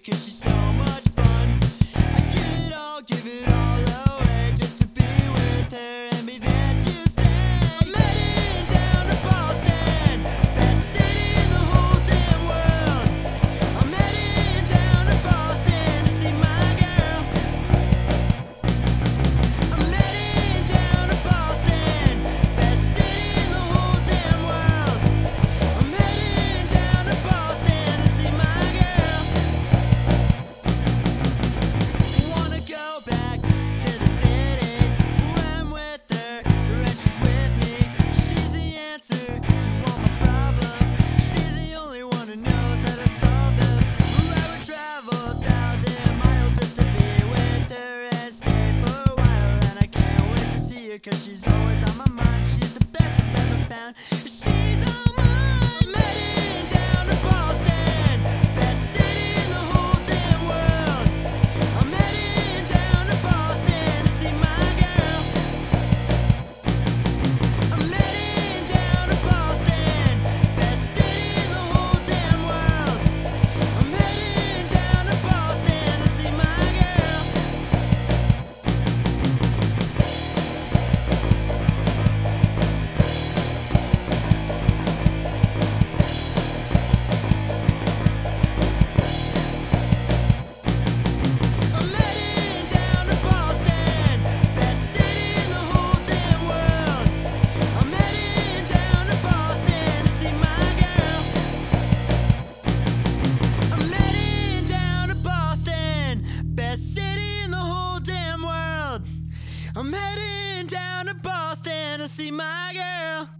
'Cause j'y so. here, cause she's always on my mind. She's the best I've ever found. I'm heading down to Boston to see my girl.